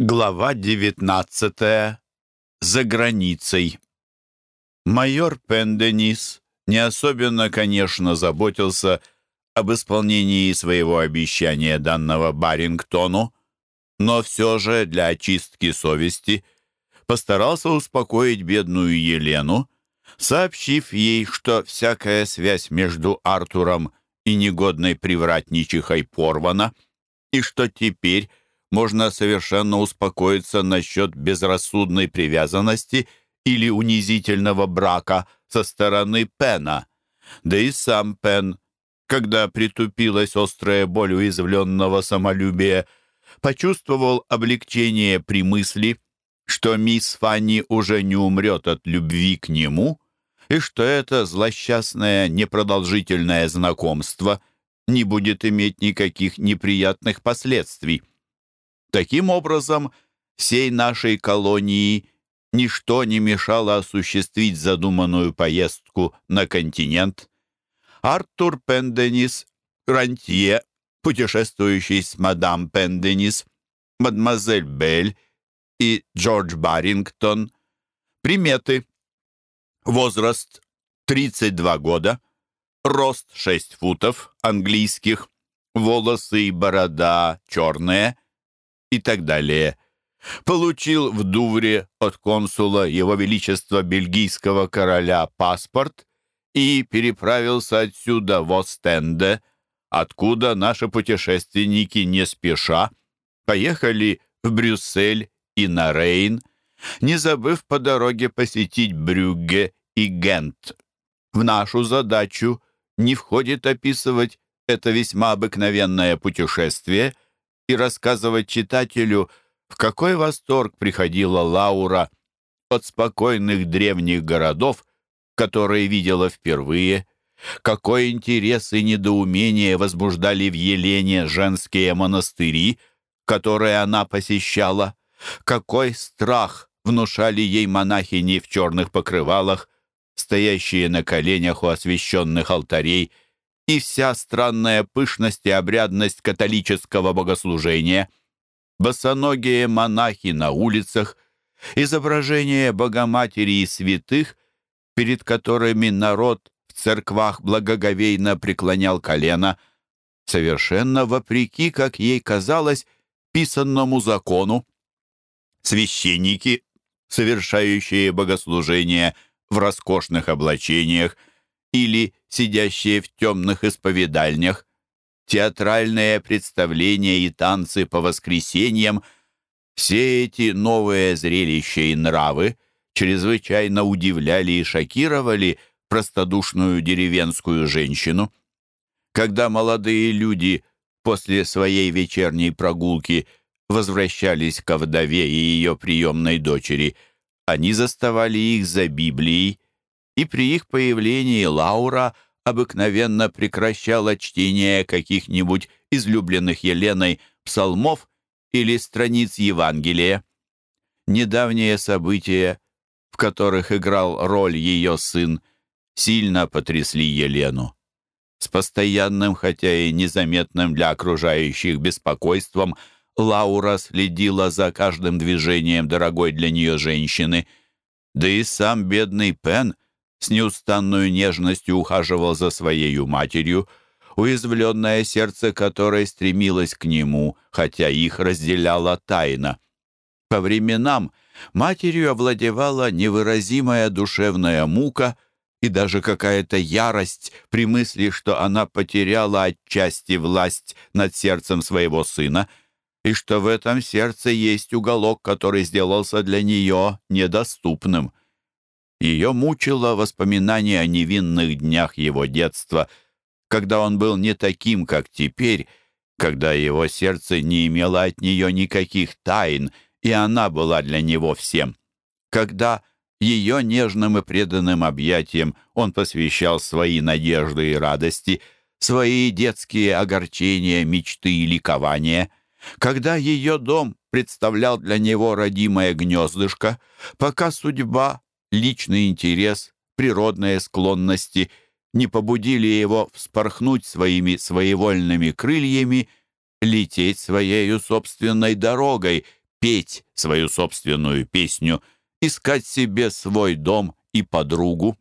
Глава 19. За границей. Майор Пенденис не особенно, конечно, заботился об исполнении своего обещания данного Барингтону, но все же для очистки совести постарался успокоить бедную Елену, сообщив ей, что всякая связь между Артуром и негодной привратничихой порвана, и что теперь можно совершенно успокоиться насчет безрассудной привязанности или унизительного брака со стороны Пена. Да и сам Пен, когда притупилась острая боль уязвленного самолюбия, почувствовал облегчение при мысли, что мисс Фанни уже не умрет от любви к нему и что это злосчастное непродолжительное знакомство не будет иметь никаких неприятных последствий. Таким образом, всей нашей колонии ничто не мешало осуществить задуманную поездку на континент. Артур Пенденис, рантье, путешествующий с мадам Пенденис, мадемуазель Бель и Джордж Барингтон. Приметы. Возраст 32 года, рост 6 футов английских, волосы и борода черные – и так далее. Получил в Дувре от консула Его Величества Бельгийского короля паспорт и переправился отсюда в Остенде, откуда наши путешественники не спеша поехали в Брюссель и на Рейн, не забыв по дороге посетить Брюгге и Гент. В нашу задачу не входит описывать это весьма обыкновенное путешествие – и рассказывать читателю, в какой восторг приходила Лаура от спокойных древних городов, которые видела впервые, какой интерес и недоумение возбуждали в Елене женские монастыри, которые она посещала, какой страх внушали ей монахини в черных покрывалах, стоящие на коленях у освященных алтарей – и вся странная пышность и обрядность католического богослужения, босоногие монахи на улицах, изображения Богоматери и святых, перед которыми народ в церквах благоговейно преклонял колено, совершенно вопреки, как ей казалось, писанному закону. Священники, совершающие богослужение в роскошных облачениях, или сидящие в темных исповедальнях, театральные представления и танцы по воскресеньям, все эти новые зрелища и нравы чрезвычайно удивляли и шокировали простодушную деревенскую женщину. Когда молодые люди после своей вечерней прогулки возвращались к вдове и ее приемной дочери, они заставали их за Библией, и при их появлении Лаура обыкновенно прекращала чтение каких-нибудь излюбленных Еленой псалмов или страниц Евангелия. Недавние события, в которых играл роль ее сын, сильно потрясли Елену. С постоянным, хотя и незаметным для окружающих беспокойством, Лаура следила за каждым движением дорогой для нее женщины, да и сам бедный Пен с неустанной нежностью ухаживал за своей матерью, уязвленное сердце которой стремилось к нему, хотя их разделяла тайна. По временам матерью овладевала невыразимая душевная мука и даже какая-то ярость при мысли, что она потеряла отчасти власть над сердцем своего сына, и что в этом сердце есть уголок, который сделался для нее недоступным — ее мучило воспоминание о невинных днях его детства, когда он был не таким, как теперь, когда его сердце не имело от нее никаких тайн, и она была для него всем. Когда ее нежным и преданным объятиям он посвящал свои надежды и радости, свои детские огорчения, мечты и ликования, когда ее дом представлял для него родимое гнездышко, пока судьба личный интерес, природные склонности не побудили его вспорхнуть своими своевольными крыльями, лететь своей собственной дорогой, петь свою собственную песню, искать себе свой дом и подругу.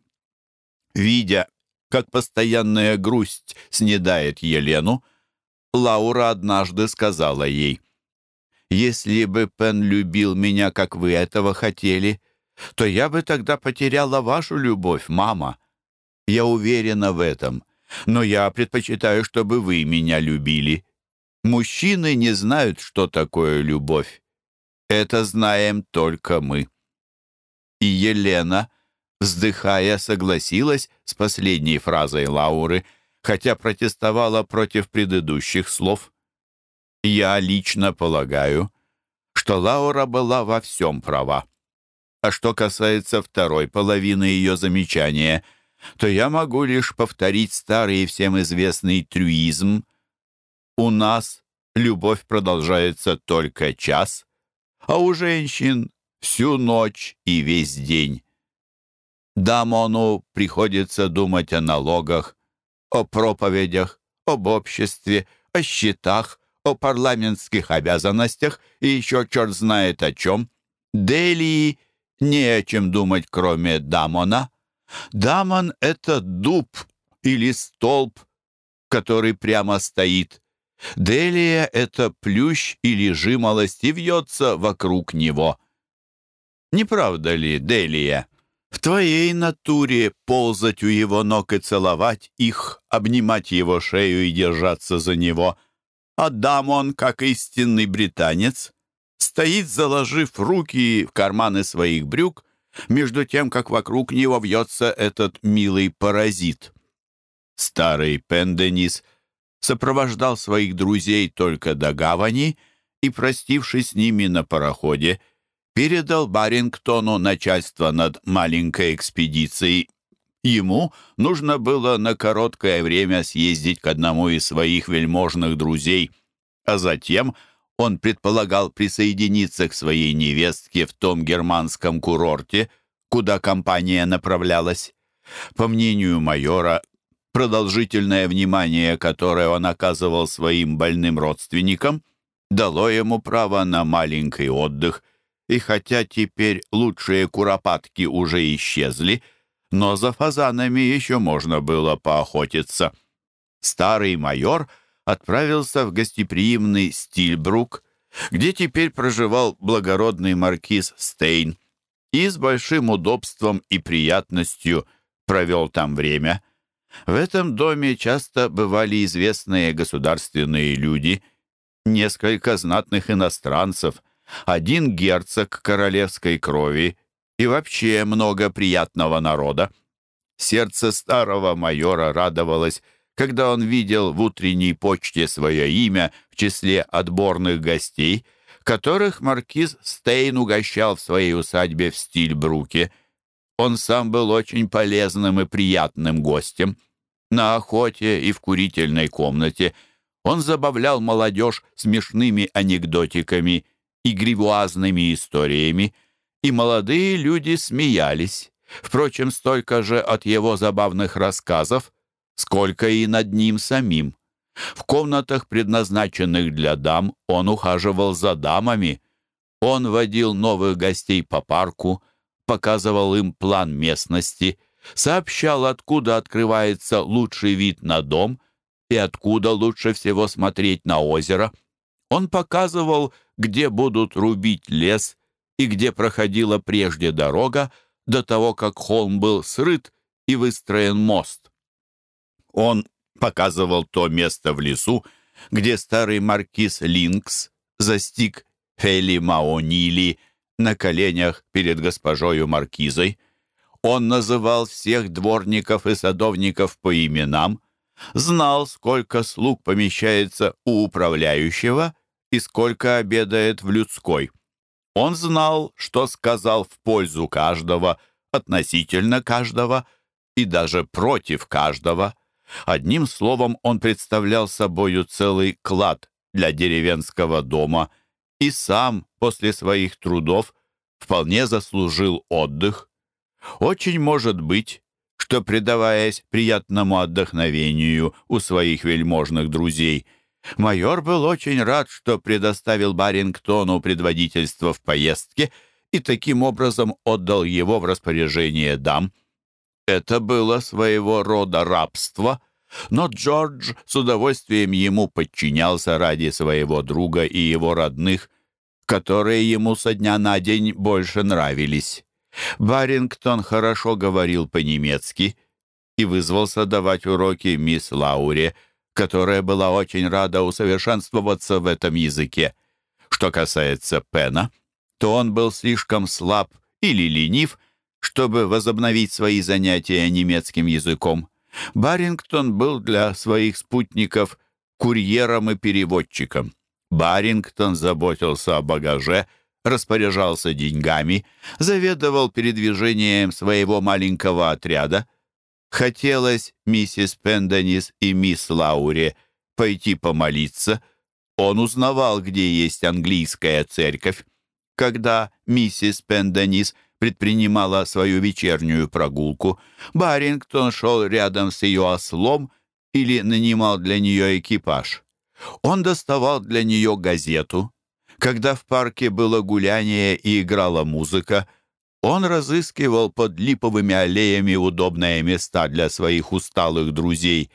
Видя, как постоянная грусть снедает Елену, Лаура однажды сказала ей, «Если бы Пен любил меня, как вы этого хотели, то я бы тогда потеряла вашу любовь, мама. Я уверена в этом, но я предпочитаю, чтобы вы меня любили. Мужчины не знают, что такое любовь. Это знаем только мы». И Елена, вздыхая, согласилась с последней фразой Лауры, хотя протестовала против предыдущих слов. «Я лично полагаю, что Лаура была во всем права. А что касается второй половины ее замечания, то я могу лишь повторить старый и всем известный трюизм. У нас любовь продолжается только час, а у женщин всю ночь и весь день. Дамону приходится думать о налогах, о проповедях, об обществе, о счетах, о парламентских обязанностях и еще черт знает о чем. Делии не о чем думать, кроме Дамона. Дамон — это дуб или столб, который прямо стоит. Делия — это плющ или жимолость и вьется вокруг него. Не правда ли, Делия? В твоей натуре ползать у его ног и целовать их, обнимать его шею и держаться за него. Адам он, как истинный британец, стоит, заложив руки в карманы своих брюк, между тем, как вокруг него вьется этот милый паразит. Старый Пенденис сопровождал своих друзей только до гавани и, простившись с ними на пароходе, передал Барингтону начальство над маленькой экспедицией. Ему нужно было на короткое время съездить к одному из своих вельможных друзей, а затем он предполагал присоединиться к своей невестке в том германском курорте, куда компания направлялась. По мнению майора, продолжительное внимание, которое он оказывал своим больным родственникам, дало ему право на маленький отдых – и хотя теперь лучшие куропатки уже исчезли, но за фазанами еще можно было поохотиться. Старый майор отправился в гостеприимный Стильбрук, где теперь проживал благородный маркиз Стейн, и с большим удобством и приятностью провел там время. В этом доме часто бывали известные государственные люди, несколько знатных иностранцев — один герцог королевской крови и вообще много приятного народа. Сердце старого майора радовалось, когда он видел в утренней почте свое имя в числе отборных гостей, которых маркиз Стейн угощал в своей усадьбе в Стильбруке. Он сам был очень полезным и приятным гостем. На охоте и в курительной комнате он забавлял молодежь смешными анекдотиками и гривуазными историями, и молодые люди смеялись, впрочем, столько же от его забавных рассказов, сколько и над ним самим. В комнатах, предназначенных для дам, он ухаживал за дамами. Он водил новых гостей по парку, показывал им план местности, сообщал, откуда открывается лучший вид на дом и откуда лучше всего смотреть на озеро. Он показывал, где будут рубить лес и где проходила прежде дорога до того, как холм был срыт и выстроен мост. Он показывал то место в лесу, где старый маркиз Линкс застиг Фели Маонили на коленях перед госпожою маркизой. Он называл всех дворников и садовников по именам, знал, сколько слуг помещается у управляющего и сколько обедает в людской. Он знал, что сказал в пользу каждого, относительно каждого и даже против каждого. Одним словом, он представлял собою целый клад для деревенского дома и сам после своих трудов вполне заслужил отдых. Очень может быть, что, предаваясь приятному отдохновению у своих вельможных друзей, Майор был очень рад, что предоставил Барингтону предводительство в поездке и таким образом отдал его в распоряжение дам. Это было своего рода рабство, но Джордж с удовольствием ему подчинялся ради своего друга и его родных, которые ему со дня на день больше нравились. Барингтон хорошо говорил по-немецки и вызвался давать уроки мисс Лауре, которая была очень рада усовершенствоваться в этом языке. Что касается Пена, то он был слишком слаб или ленив, чтобы возобновить свои занятия немецким языком. Барингтон был для своих спутников курьером и переводчиком. Барингтон заботился о багаже, распоряжался деньгами, заведовал передвижением своего маленького отряда. Хотелось миссис Пенденис и мисс Лауре пойти помолиться. Он узнавал, где есть английская церковь. Когда миссис Пенденис предпринимала свою вечернюю прогулку, Барингтон шел рядом с ее ослом или нанимал для нее экипаж. Он доставал для нее газету. Когда в парке было гуляние и играла музыка, он разыскивал под липовыми аллеями удобные места для своих усталых друзей.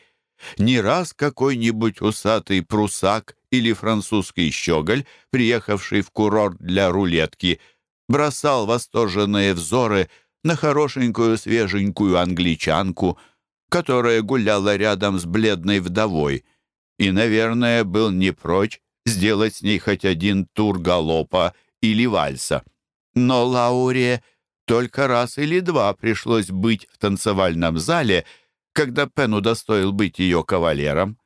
Не раз какой-нибудь усатый прусак или французский щеголь, приехавший в курорт для рулетки, бросал восторженные взоры на хорошенькую свеженькую англичанку, которая гуляла рядом с бледной вдовой — и, наверное, был не прочь сделать с ней хоть один тур галопа или вальса. Но Лауре только раз или два пришлось быть в танцевальном зале, когда Пен удостоил быть ее кавалером.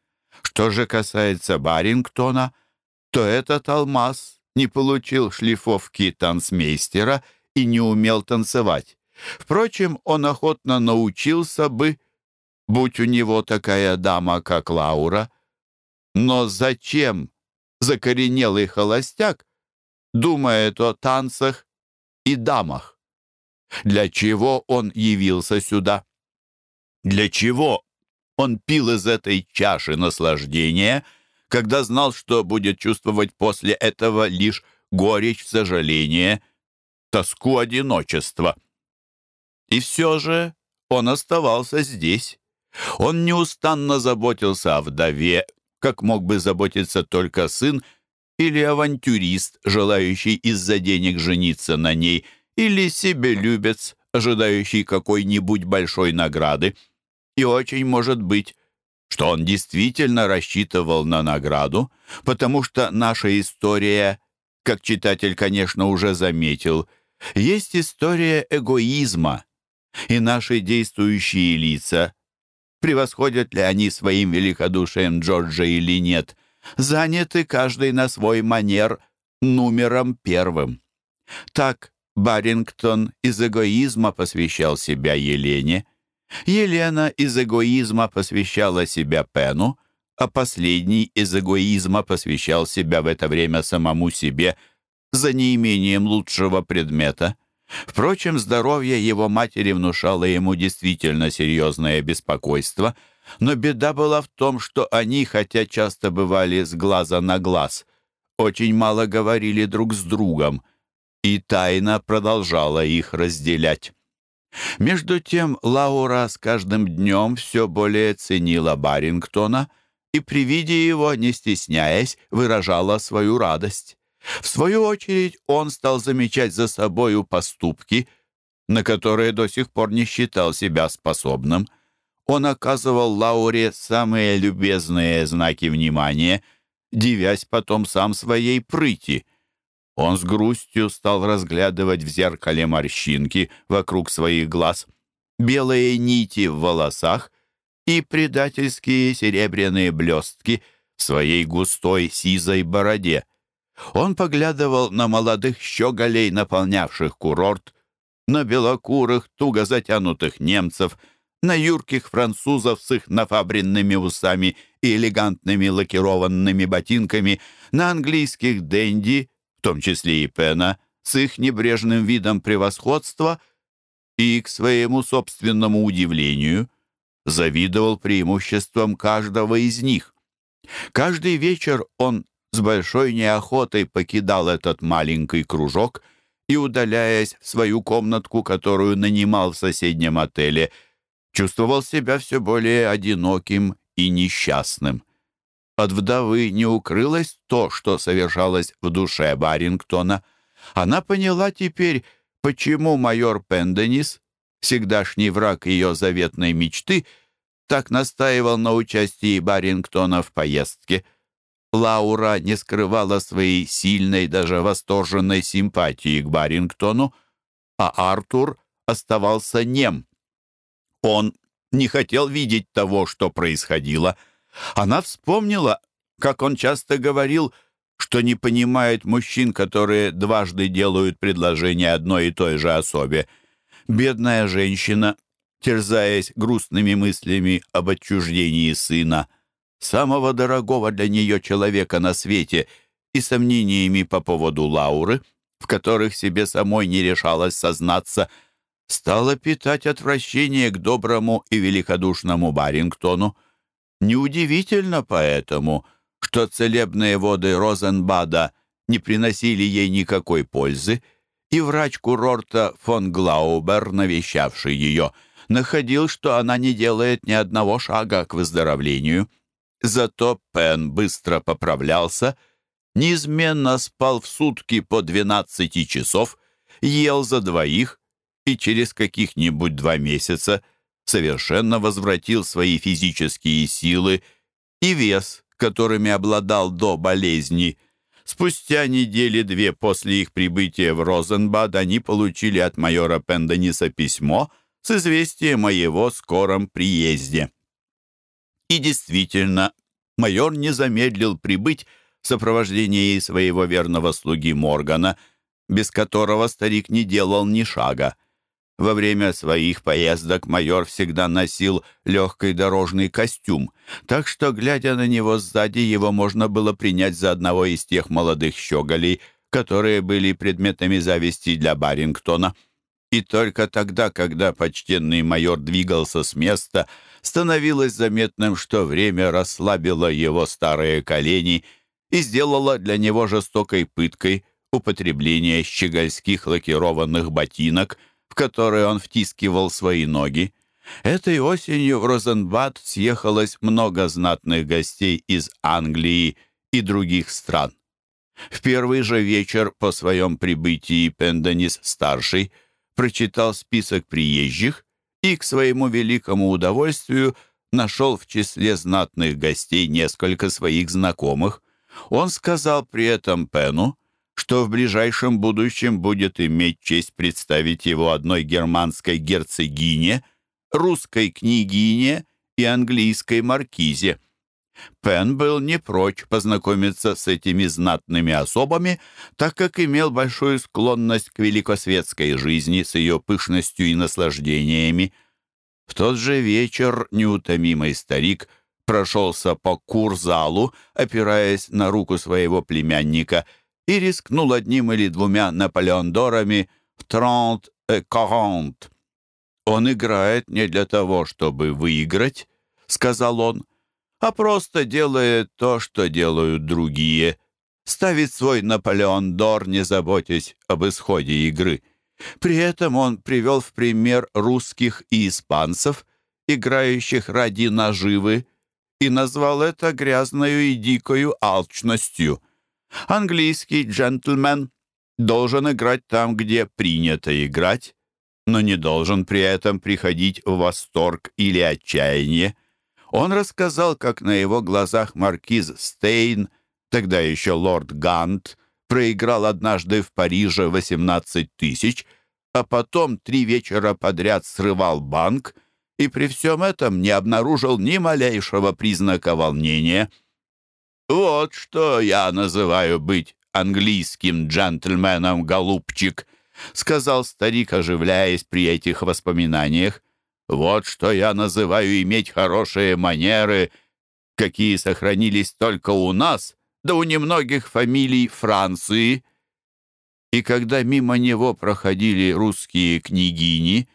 Что же касается Барингтона, то этот алмаз не получил шлифовки танцмейстера и не умел танцевать. Впрочем, он охотно научился бы, будь у него такая дама, как Лаура, но зачем закоренелый холостяк думает о танцах и дамах? Для чего он явился сюда? Для чего он пил из этой чаши наслаждения, когда знал, что будет чувствовать после этого лишь горечь сожаления, тоску одиночества? И все же он оставался здесь. Он неустанно заботился о вдове как мог бы заботиться только сын или авантюрист, желающий из-за денег жениться на ней, или себелюбец, ожидающий какой-нибудь большой награды. И очень может быть, что он действительно рассчитывал на награду, потому что наша история, как читатель, конечно, уже заметил, есть история эгоизма, и наши действующие лица превосходят ли они своим великодушием Джорджа или нет, заняты каждый на свой манер номером первым. Так Барингтон из эгоизма посвящал себя Елене, Елена из эгоизма посвящала себя Пену, а последний из эгоизма посвящал себя в это время самому себе за неимением лучшего предмета. Впрочем, здоровье его матери внушало ему действительно серьезное беспокойство, но беда была в том, что они, хотя часто бывали с глаза на глаз, очень мало говорили друг с другом, и тайна продолжала их разделять. Между тем Лаура с каждым днем все более ценила Барингтона и при виде его, не стесняясь, выражала свою радость. В свою очередь он стал замечать за собою поступки, на которые до сих пор не считал себя способным. Он оказывал Лауре самые любезные знаки внимания, дивясь потом сам своей прыти. Он с грустью стал разглядывать в зеркале морщинки вокруг своих глаз, белые нити в волосах и предательские серебряные блестки в своей густой сизой бороде. Он поглядывал на молодых щеголей, наполнявших курорт, на белокурых, туго затянутых немцев, на юрких французов с их нафабренными усами и элегантными лакированными ботинками, на английских денди, в том числе и Пена, с их небрежным видом превосходства и, к своему собственному удивлению, завидовал преимуществам каждого из них. Каждый вечер он с большой неохотой покидал этот маленький кружок и, удаляясь в свою комнатку, которую нанимал в соседнем отеле, чувствовал себя все более одиноким и несчастным. От вдовы не укрылось то, что совершалось в душе Барингтона. Она поняла теперь, почему майор Пенденис, всегдашний враг ее заветной мечты, так настаивал на участии Барингтона в поездке. Лаура не скрывала своей сильной, даже восторженной симпатии к Барингтону, а Артур оставался нем. Он не хотел видеть того, что происходило. Она вспомнила, как он часто говорил, что не понимает мужчин, которые дважды делают предложение одной и той же особе. Бедная женщина, терзаясь грустными мыслями об отчуждении сына, самого дорогого для нее человека на свете, и сомнениями по поводу Лауры, в которых себе самой не решалась сознаться, стала питать отвращение к доброму и великодушному Барингтону. Неудивительно поэтому, что целебные воды Розенбада не приносили ей никакой пользы, и врач курорта фон Глаубер, навещавший ее, находил, что она не делает ни одного шага к выздоровлению. Зато Пен быстро поправлялся, неизменно спал в сутки по 12 часов, ел за двоих и через каких-нибудь два месяца совершенно возвратил свои физические силы и вес, которыми обладал до болезни. Спустя недели две после их прибытия в Розенбад они получили от майора Пендениса письмо с известием о его скором приезде. И действительно, майор не замедлил прибыть в сопровождении своего верного слуги Моргана, без которого старик не делал ни шага. Во время своих поездок майор всегда носил легкий дорожный костюм, так что, глядя на него сзади, его можно было принять за одного из тех молодых щеголей, которые были предметами зависти для Барингтона. И только тогда, когда почтенный майор двигался с места, становилось заметным, что время расслабило его старые колени и сделало для него жестокой пыткой употребление щегольских лакированных ботинок — в которые он втискивал свои ноги. Этой осенью в Розенбад съехалось много знатных гостей из Англии и других стран. В первый же вечер по своем прибытии Пенденис-старший прочитал список приезжих и, к своему великому удовольствию, нашел в числе знатных гостей несколько своих знакомых. Он сказал при этом Пену, что в ближайшем будущем будет иметь честь представить его одной германской герцогине, русской княгине и английской маркизе. Пен был не прочь познакомиться с этими знатными особами, так как имел большую склонность к великосветской жизни с ее пышностью и наслаждениями. В тот же вечер неутомимый старик прошелся по курзалу, опираясь на руку своего племянника – и рискнул одним или двумя Наполеондорами в «Трент и Quarante». «Он играет не для того, чтобы выиграть», — сказал он, «а просто делает то, что делают другие, ставит свой Наполеондор, не заботясь об исходе игры». При этом он привел в пример русских и испанцев, играющих ради наживы, и назвал это грязною и дикою алчностью — Английский джентльмен должен играть там, где принято играть, но не должен при этом приходить в восторг или отчаяние. Он рассказал, как на его глазах маркиз Стейн, тогда еще лорд Гант, проиграл однажды в Париже 18 тысяч, а потом три вечера подряд срывал банк и при всем этом не обнаружил ни малейшего признака волнения — «Вот что я называю быть английским джентльменом, голубчик», сказал старик, оживляясь при этих воспоминаниях. «Вот что я называю иметь хорошие манеры, какие сохранились только у нас, да у немногих фамилий Франции». И когда мимо него проходили русские княгини,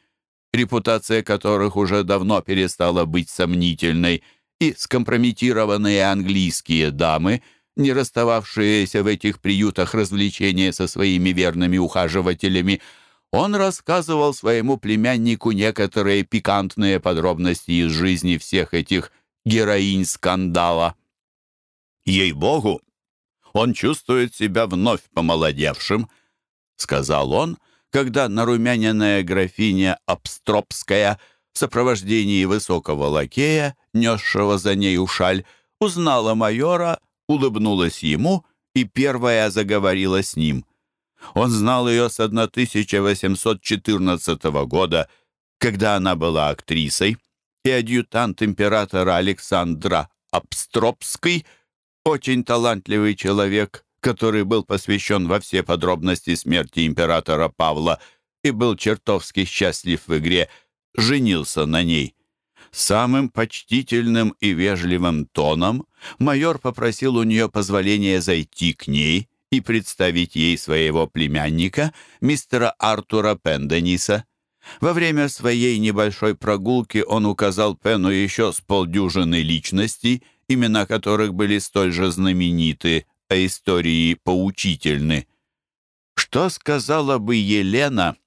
репутация которых уже давно перестала быть сомнительной, и скомпрометированные английские дамы, не расстававшиеся в этих приютах развлечения со своими верными ухаживателями, он рассказывал своему племяннику некоторые пикантные подробности из жизни всех этих героинь скандала. «Ей-богу, он чувствует себя вновь помолодевшим», — сказал он, когда нарумяненная графиня Обстропская в сопровождении высокого лакея, несшего за нею шаль, узнала майора, улыбнулась ему и первая заговорила с ним. Он знал ее с 1814 года, когда она была актрисой, и адъютант императора Александра Обстропский, очень талантливый человек, который был посвящен во все подробности смерти императора Павла и был чертовски счастлив в игре, женился на ней. Самым почтительным и вежливым тоном майор попросил у нее позволения зайти к ней и представить ей своего племянника, мистера Артура Пендениса. Во время своей небольшой прогулки он указал Пену еще с полдюжины личностей, имена которых были столь же знамениты, а истории поучительны. Что сказала бы Елена,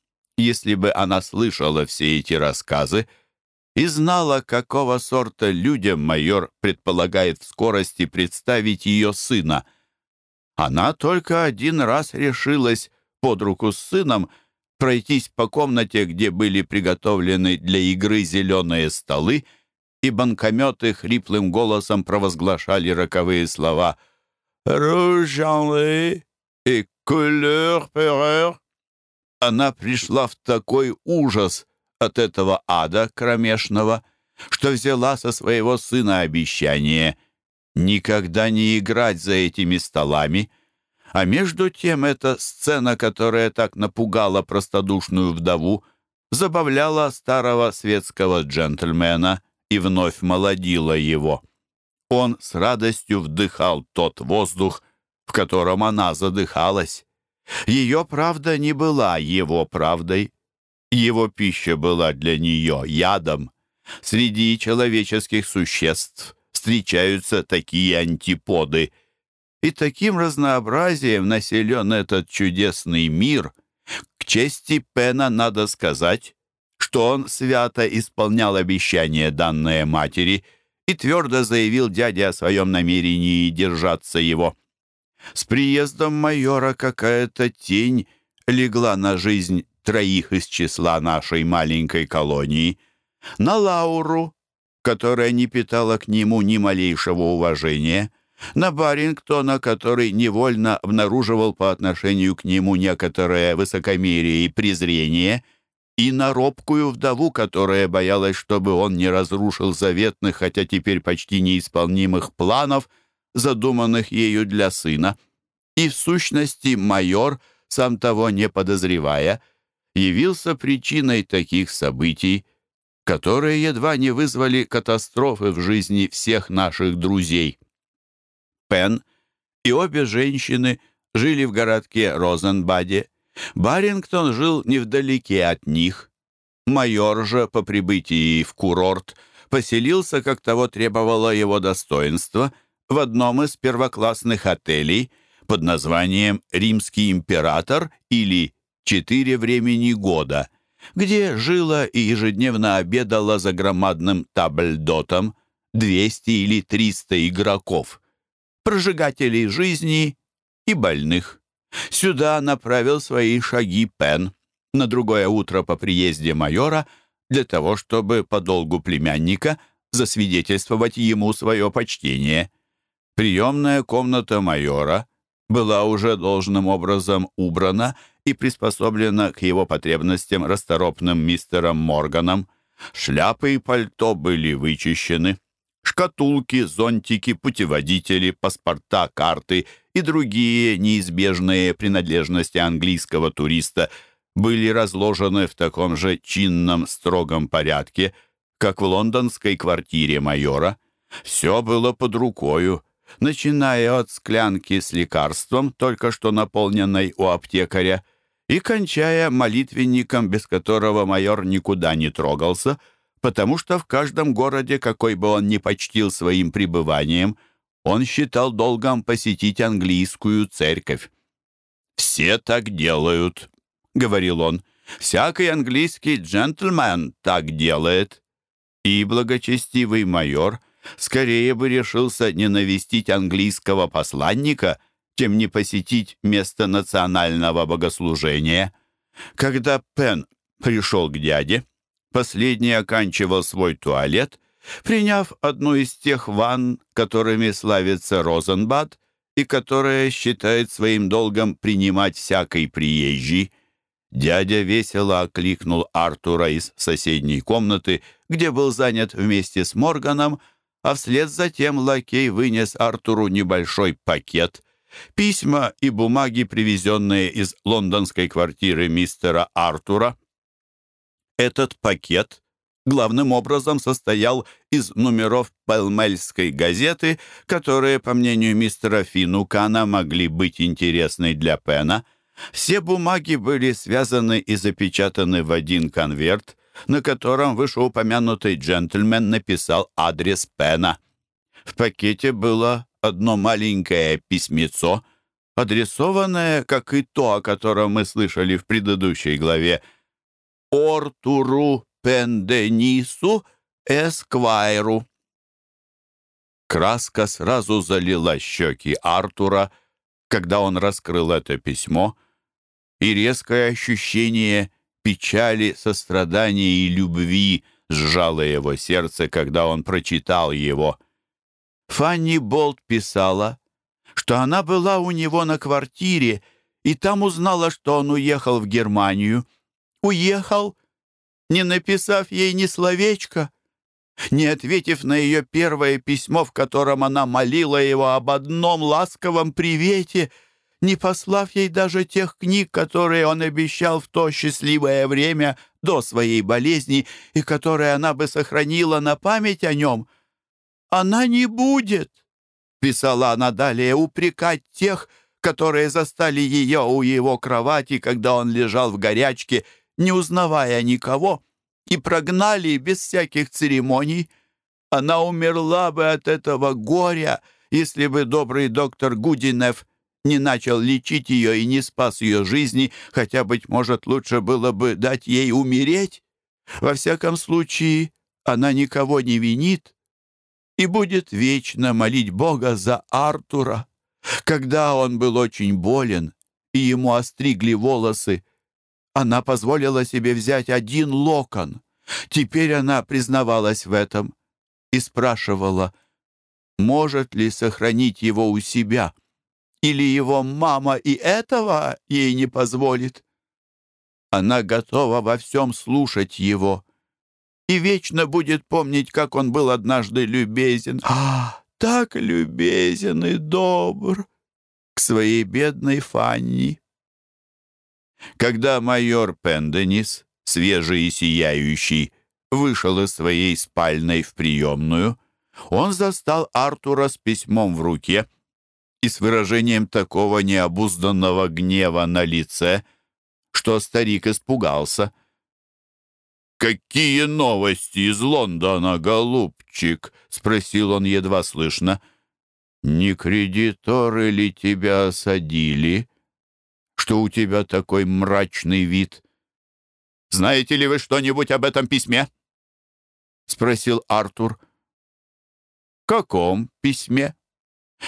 если бы она слышала все эти рассказы и знала, какого сорта людям майор предполагает в скорости представить ее сына? Она только один раз решилась под руку с сыном пройтись по комнате, где были приготовлены для игры зеленые столы, и банкометы хриплым голосом провозглашали роковые слова — «Rouge en и couleur pereur». Она пришла в такой ужас от этого ада кромешного, что взяла со своего сына обещание никогда не играть за этими столами, а между тем эта сцена, которая так напугала простодушную вдову, забавляла старого светского джентльмена и вновь молодила его. Он с радостью вдыхал тот воздух, в котором она задыхалась. Ее правда не была его правдой. Его пища была для нее ядом. Среди человеческих существ встречаются такие антиподы. И таким разнообразием населен этот чудесный мир. К чести Пена надо сказать, что он свято исполнял обещание, данное матери — и твердо заявил дяде о своем намерении держаться его. С приездом майора какая-то тень легла на жизнь троих из числа нашей маленькой колонии. На Лауру, которая не питала к нему ни малейшего уважения, на Барингтона, который невольно обнаруживал по отношению к нему некоторое высокомерие и презрение — и на робкую вдову, которая боялась, чтобы он не разрушил заветных, хотя теперь почти неисполнимых планов, задуманных ею для сына. И в сущности майор, сам того не подозревая, явился причиной таких событий, которые едва не вызвали катастрофы в жизни всех наших друзей. Пен и обе женщины жили в городке Розенбаде, Барингтон жил невдалеке от них. Майор же по прибытии в курорт поселился, как того требовало его достоинство, в одном из первоклассных отелей под названием «Римский император» или «Четыре времени года», где жила и ежедневно обедала за громадным табльдотом 200 или 300 игроков, прожигателей жизни и больных. Сюда направил свои шаги Пен на другое утро по приезде майора для того, чтобы по долгу племянника засвидетельствовать ему свое почтение. Приемная комната майора была уже должным образом убрана и приспособлена к его потребностям расторопным мистером Морганом. Шляпы и пальто были вычищены. Шкатулки, зонтики, путеводители, паспорта, карты и другие неизбежные принадлежности английского туриста были разложены в таком же чинном, строгом порядке, как в лондонской квартире майора. Все было под рукою, начиная от склянки с лекарством, только что наполненной у аптекаря, и кончая молитвенником, без которого майор никуда не трогался, потому что в каждом городе, какой бы он ни почтил своим пребыванием, он считал долгом посетить английскую церковь. «Все так делают», — говорил он. «Всякий английский джентльмен так делает». И благочестивый майор скорее бы решился не навестить английского посланника, чем не посетить место национального богослужения. Когда Пен пришел к дяде, последний оканчивал свой туалет, приняв одну из тех ванн, которыми славится Розенбад, и которая считает своим долгом принимать всякий приезжий. Дядя весело окликнул Артура из соседней комнаты, где был занят вместе с Морганом, а вслед за тем лакей вынес Артуру небольшой пакет. Письма и бумаги, привезенные из лондонской квартиры мистера Артура. Этот пакет главным образом состоял из номеров Пэлмельской газеты, которые, по мнению мистера Финукана, могли быть интересны для Пена. Все бумаги были связаны и запечатаны в один конверт, на котором вышеупомянутый джентльмен написал адрес Пена. В пакете было одно маленькое письмецо, адресованное, как и то, о котором мы слышали в предыдущей главе, Ортуру Пенденису Эсквайру. Краска сразу залила щеки Артура, когда он раскрыл это письмо, и резкое ощущение печали, сострадания и любви сжало его сердце, когда он прочитал его. Фанни Болт писала, что она была у него на квартире и там узнала, что он уехал в Германию. Уехал не написав ей ни словечка, не ответив на ее первое письмо, в котором она молила его об одном ласковом привете, не послав ей даже тех книг, которые он обещал в то счастливое время до своей болезни и которые она бы сохранила на память о нем. «Она не будет», — писала она далее, — «упрекать тех, которые застали ее у его кровати, когда он лежал в горячке, — не узнавая никого, и прогнали без всяких церемоний. Она умерла бы от этого горя, если бы добрый доктор Гудинев не начал лечить ее и не спас ее жизни, хотя, быть может, лучше было бы дать ей умереть. Во всяком случае, она никого не винит и будет вечно молить Бога за Артура. Когда он был очень болен, и ему остригли волосы, она позволила себе взять один локон. Теперь она признавалась в этом и спрашивала, может ли сохранить его у себя, или его мама и этого ей не позволит. Она готова во всем слушать его и вечно будет помнить, как он был однажды любезен. А, так любезен и добр к своей бедной Фанни. Когда майор Пенденис, свежий и сияющий, вышел из своей спальной в приемную, он застал Артура с письмом в руке и с выражением такого необузданного гнева на лице, что старик испугался. «Какие новости из Лондона, голубчик?» — спросил он едва слышно. «Не кредиторы ли тебя осадили?» что у тебя такой мрачный вид. Знаете ли вы что-нибудь об этом письме?» — спросил Артур. «Каком письме?» —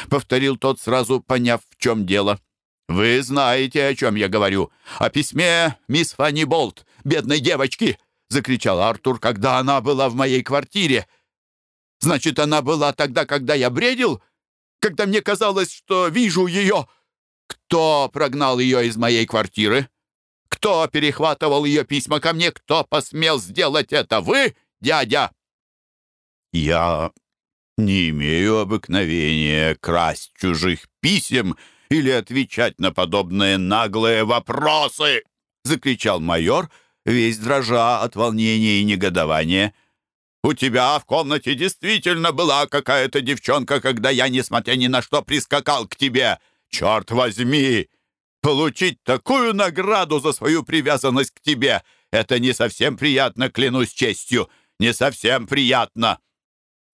повторил тот, сразу поняв, в чем дело. «Вы знаете, о чем я говорю. О письме мисс Фанни Болт, бедной девочки!» — закричал Артур, когда она была в моей квартире. «Значит, она была тогда, когда я бредил? Когда мне казалось, что вижу ее...» Кто прогнал ее из моей квартиры? Кто перехватывал ее письма ко мне? Кто посмел сделать это? Вы, дядя?» «Я не имею обыкновения красть чужих писем или отвечать на подобные наглые вопросы!» — закричал майор, весь дрожа от волнения и негодования. «У тебя в комнате действительно была какая-то девчонка, когда я, несмотря ни на что, прискакал к тебе!» Черт возьми! Получить такую награду за свою привязанность к тебе — это не совсем приятно, клянусь честью. не совсем приятно».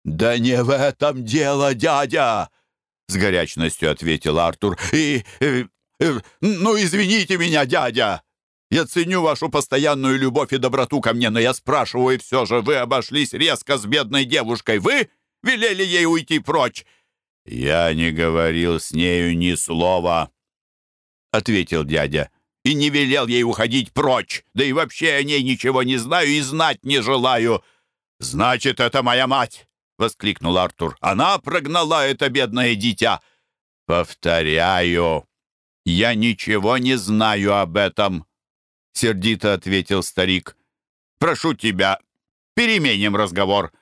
«Да не в этом дело, дядя!» — с горячностью ответил Артур. «И... Э, э, ну, извините меня, дядя! Я ценю вашу постоянную любовь и доброту ко мне, но я спрашиваю все же, вы обошлись резко с бедной девушкой. Вы велели ей уйти прочь?» «Я не говорил с нею ни слова», — ответил дядя. «И не велел ей уходить прочь. Да и вообще о ней ничего не знаю и знать не желаю». «Значит, это моя мать!» — воскликнул Артур. «Она прогнала это бедное дитя!» «Повторяю, я ничего не знаю об этом!» — сердито ответил старик. «Прошу тебя, переменим разговор».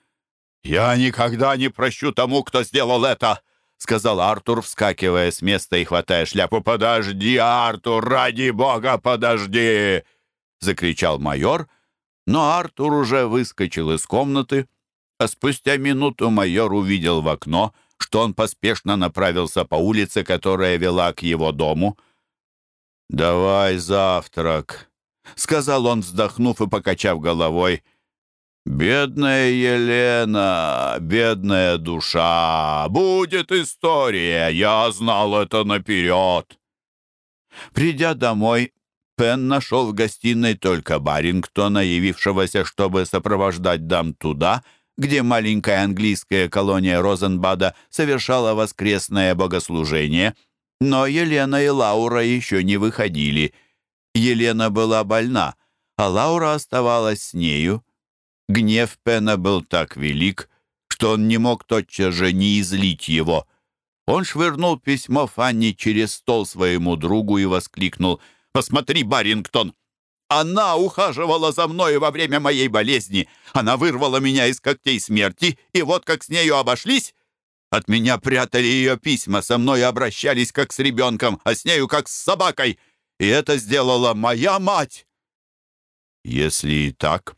«Я никогда не прощу тому, кто сделал это!» — сказал Артур, вскакивая с места и хватая шляпу. «Подожди, Артур, ради бога, подожди!» — закричал майор, но Артур уже выскочил из комнаты, а спустя минуту майор увидел в окно, что он поспешно направился по улице, которая вела к его дому. «Давай завтрак», — сказал он, вздохнув и покачав головой. «Бедная Елена, бедная душа, будет история, я знал это наперед». Придя домой, Пен нашел в гостиной только Барингтона, явившегося, чтобы сопровождать дам туда, где маленькая английская колония Розенбада совершала воскресное богослужение. Но Елена и Лаура еще не выходили — Елена была больна, а Лаура оставалась с нею. Гнев Пена был так велик, что он не мог тотчас же не излить его. Он швырнул письмо Фанни через стол своему другу и воскликнул «Посмотри, Барингтон! Она ухаживала за мной во время моей болезни. Она вырвала меня из когтей смерти, и вот как с нею обошлись. От меня прятали ее письма, со мной обращались как с ребенком, а с нею как с собакой и это сделала моя мать. Если и так,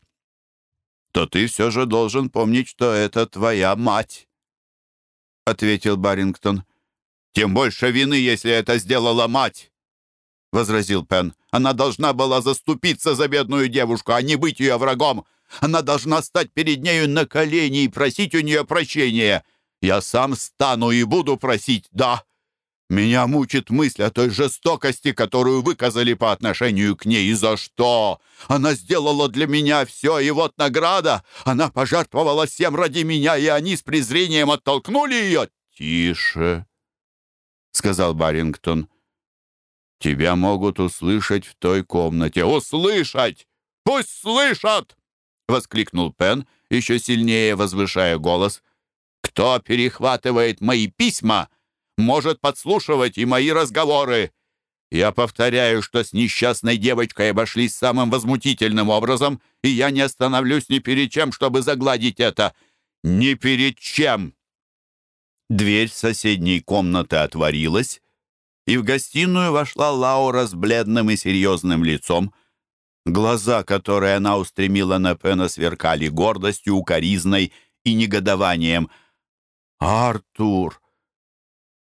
то ты все же должен помнить, что это твоя мать, — ответил Барингтон. Тем больше вины, если это сделала мать, — возразил Пен. Она должна была заступиться за бедную девушку, а не быть ее врагом. Она должна стать перед нею на колени и просить у нее прощения. Я сам стану и буду просить, да, меня мучит мысль о той жестокости, которую выказали по отношению к ней. И за что? Она сделала для меня все, и вот награда. Она пожертвовала всем ради меня, и они с презрением оттолкнули ее. «Тише», — сказал Барингтон. «Тебя могут услышать в той комнате». «Услышать! Пусть слышат!» — воскликнул Пен, еще сильнее возвышая голос. «Кто перехватывает мои письма?» может подслушивать и мои разговоры. Я повторяю, что с несчастной девочкой обошлись самым возмутительным образом, и я не остановлюсь ни перед чем, чтобы загладить это. Ни перед чем!» Дверь соседней комнаты отворилась, и в гостиную вошла Лаура с бледным и серьезным лицом. Глаза, которые она устремила на Пена, сверкали гордостью, укоризной и негодованием. «Артур!»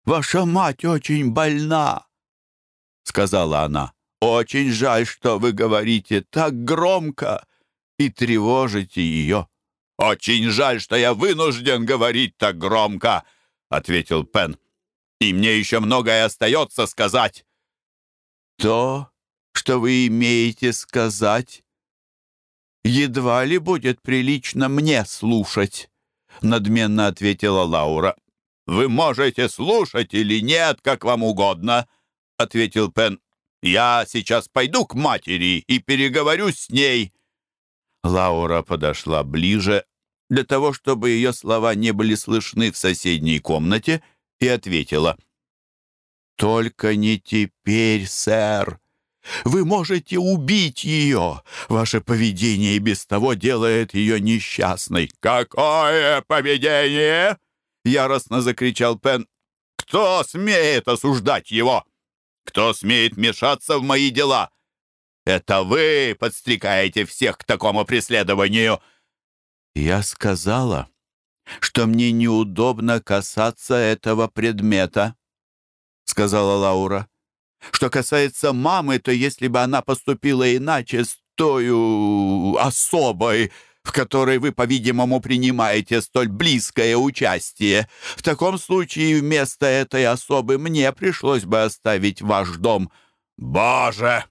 Ваша мать очень больна», — сказала она. «Очень жаль, что вы говорите так громко и тревожите ее». «Очень жаль, что я вынужден говорить так громко», — ответил Пен. «И мне еще многое остается сказать». «То, что вы имеете сказать, едва ли будет прилично мне слушать», — надменно ответила Лаура. «Вы можете слушать или нет, как вам угодно», — ответил Пен. «Я сейчас пойду к матери и переговорю с ней». Лаура подошла ближе, для того, чтобы ее слова не были слышны в соседней комнате, и ответила. «Только не теперь, сэр. Вы можете убить ее. Ваше поведение без того делает ее несчастной». «Какое поведение?» — яростно закричал Пен. «Кто смеет осуждать его? Кто смеет мешаться в мои дела? Это вы подстрекаете всех к такому преследованию!» «Я сказала, что мне неудобно касаться этого предмета», — сказала Лаура. «Что касается мамы, то если бы она поступила иначе с тою особой, в которой вы, по-видимому, принимаете столь близкое участие. В таком случае вместо этой особы мне пришлось бы оставить ваш дом». «Боже,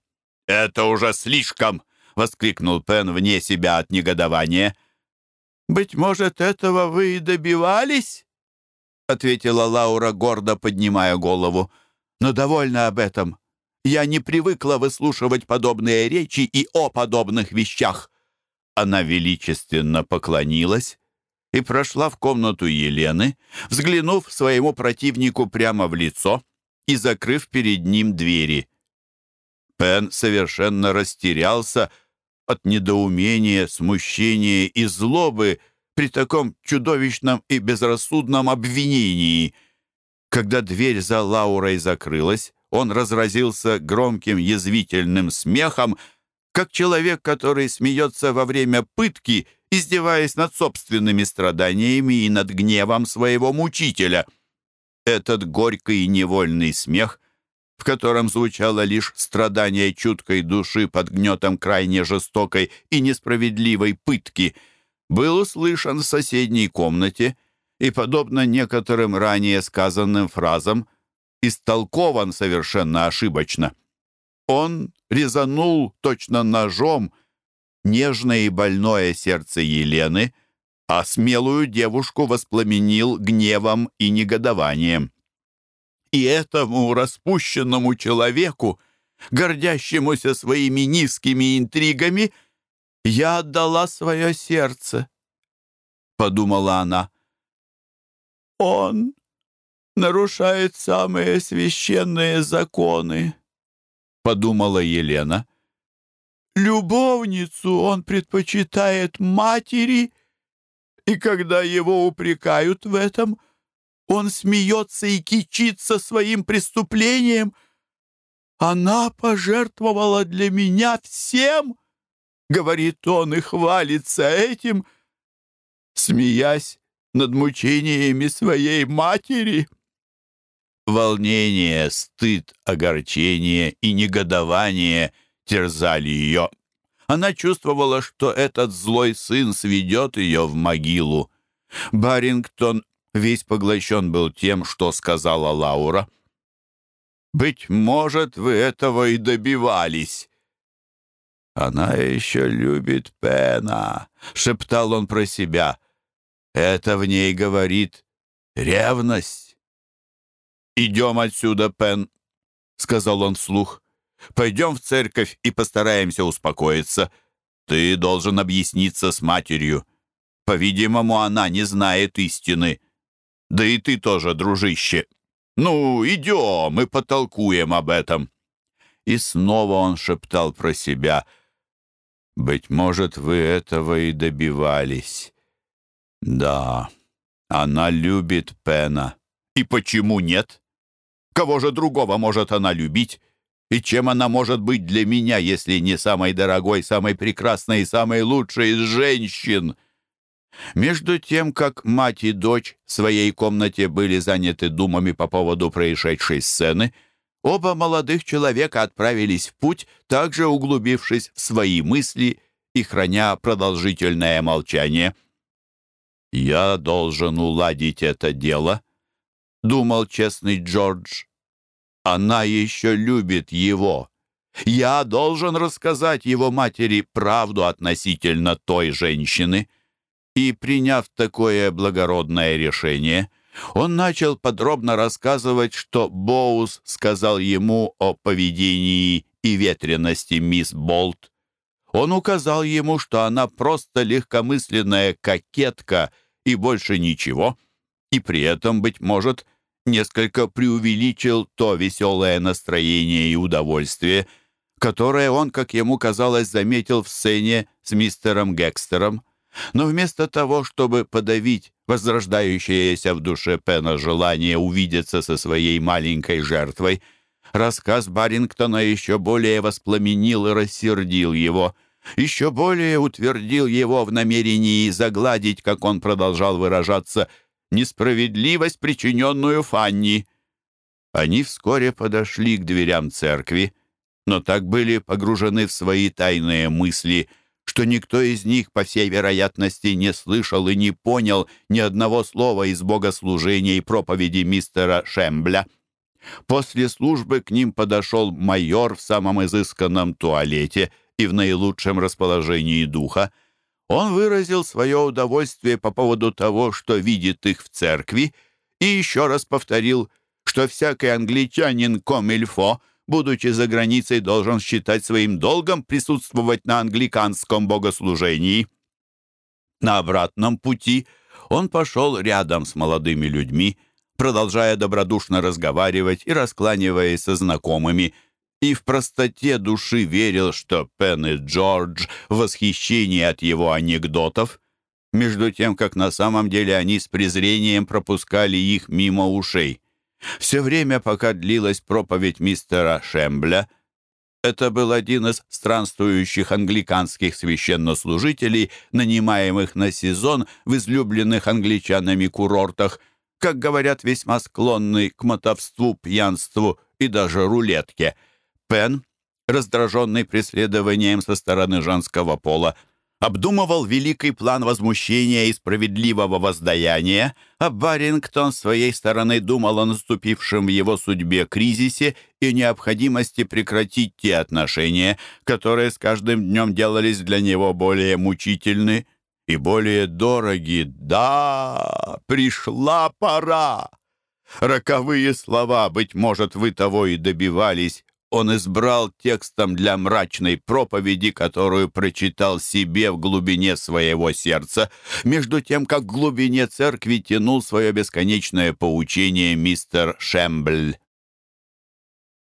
это уже слишком!» — воскликнул Пен вне себя от негодования. «Быть может, этого вы и добивались?» — ответила Лаура, гордо поднимая голову. «Но довольно об этом. Я не привыкла выслушивать подобные речи и о подобных вещах. Она величественно поклонилась и прошла в комнату Елены, взглянув своему противнику прямо в лицо и закрыв перед ним двери. Пен совершенно растерялся от недоумения, смущения и злобы при таком чудовищном и безрассудном обвинении. Когда дверь за Лаурой закрылась, он разразился громким язвительным смехом, как человек, который смеется во время пытки, издеваясь над собственными страданиями и над гневом своего мучителя. Этот горький и невольный смех, в котором звучало лишь страдание чуткой души под гнетом крайне жестокой и несправедливой пытки, был услышан в соседней комнате и, подобно некоторым ранее сказанным фразам, истолкован совершенно ошибочно. Он резанул точно ножом нежное и больное сердце Елены, а смелую девушку воспламенил гневом и негодованием. И этому распущенному человеку, гордящемуся своими низкими интригами, я отдала свое сердце, — подумала она. Он нарушает самые священные законы, — подумала Елена. «Любовницу он предпочитает матери, и когда его упрекают в этом, он смеется и кичится своим преступлением. Она пожертвовала для меня всем, — говорит он и хвалится этим, смеясь над мучениями своей матери». Волнение, стыд, огорчение и негодование терзали ее. Она чувствовала, что этот злой сын сведет ее в могилу. Барингтон весь поглощен был тем, что сказала Лаура. «Быть может, вы этого и добивались». «Она еще любит Пена», — шептал он про себя. «Это в ней говорит ревность». «Идем отсюда, Пен», — сказал он вслух. «Пойдем в церковь и постараемся успокоиться. Ты должен объясниться с матерью. По-видимому, она не знает истины. Да и ты тоже, дружище. Ну, идем и потолкуем об этом». И снова он шептал про себя. «Быть может, вы этого и добивались. Да, она любит Пена. И почему нет?» Кого же другого может она любить? И чем она может быть для меня, если не самой дорогой, самой прекрасной и самой лучшей из женщин?» Между тем, как мать и дочь в своей комнате были заняты думами по поводу происшедшей сцены, оба молодых человека отправились в путь, также углубившись в свои мысли и храня продолжительное молчание. «Я должен уладить это дело», — думал честный Джордж. «Она еще любит его. Я должен рассказать его матери правду относительно той женщины». И, приняв такое благородное решение, он начал подробно рассказывать, что Боус сказал ему о поведении и ветренности мисс Болт. Он указал ему, что она просто легкомысленная кокетка и больше ничего, и при этом, быть может, несколько преувеличил то веселое настроение и удовольствие, которое он, как ему казалось, заметил в сцене с мистером Гекстером. Но вместо того, чтобы подавить возрождающееся в душе Пена желание увидеться со своей маленькой жертвой, рассказ Барингтона еще более воспламенил и рассердил его, еще более утвердил его в намерении загладить, как он продолжал выражаться, несправедливость, причиненную Фанни. Они вскоре подошли к дверям церкви, но так были погружены в свои тайные мысли, что никто из них, по всей вероятности, не слышал и не понял ни одного слова из богослужения и проповеди мистера Шембля. После службы к ним подошел майор в самом изысканном туалете и в наилучшем расположении духа. Он выразил свое удовольствие по поводу того, что видит их в церкви, и еще раз повторил, что всякий англичанин комильфо, будучи за границей, должен считать своим долгом присутствовать на англиканском богослужении. На обратном пути он пошел рядом с молодыми людьми, продолжая добродушно разговаривать и раскланиваясь со знакомыми, и в простоте души верил, что Пен и Джордж в восхищении от его анекдотов, между тем, как на самом деле они с презрением пропускали их мимо ушей. Все время, пока длилась проповедь мистера Шембля, это был один из странствующих англиканских священнослужителей, нанимаемых на сезон в излюбленных англичанами курортах – как говорят, весьма склонный к мотовству, пьянству и даже рулетке. Пен, раздраженный преследованием со стороны женского пола, обдумывал великий план возмущения и справедливого воздаяния, а Барингтон с своей стороны думал о наступившем в его судьбе кризисе и необходимости прекратить те отношения, которые с каждым днем делались для него более мучительны и более дороги. Да, пришла пора. Роковые слова, быть может, вы того и добивались. Он избрал текстом для мрачной проповеди, которую прочитал себе в глубине своего сердца, между тем, как в глубине церкви тянул свое бесконечное поучение мистер Шембль.